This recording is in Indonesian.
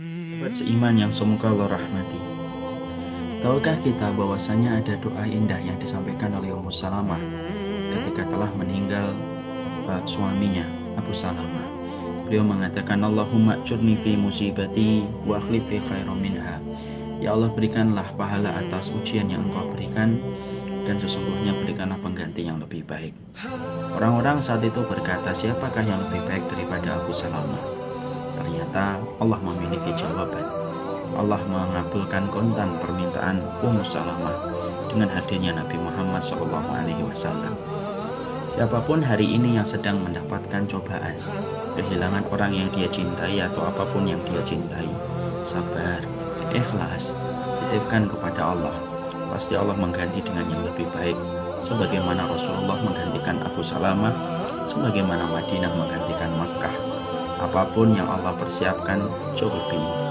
Sahabat seiman yang semoga Allah rahmati. Tahukah kita bahwasanya ada doa indah yang disampaikan oleh Ummu Salamah ketika telah meninggal uh, suaminya Abu Salamah. Beliau mengatakan Allahumma curni fi musibati wa akhlif li khairan minha. Ya Allah berikanlah pahala atas ujian yang engkau berikan dan sesungguhnya berikanlah pengganti yang lebih baik. Orang-orang saat itu berkata, siapakah yang lebih baik daripada Abu Salamah? Ternyata Allah memiliki jawaban. Allah mengabulkan kontan permintaan Ummu Salamah dengan hadirnya Nabi Muhammad SAW. Siapa pun hari ini yang sedang mendapatkan cobaan, kehilangan orang yang dia cintai atau apa pun yang dia cintai, sabar, ikhlas, titipkan kepada Allah pasti Allah mengganti dengan yang lebih baik sebagaimana Rasulullah menggantikan Abu Salamah sebagaimana Madinah menggantikan Makkah apa pun yang Allah persiapkan lebih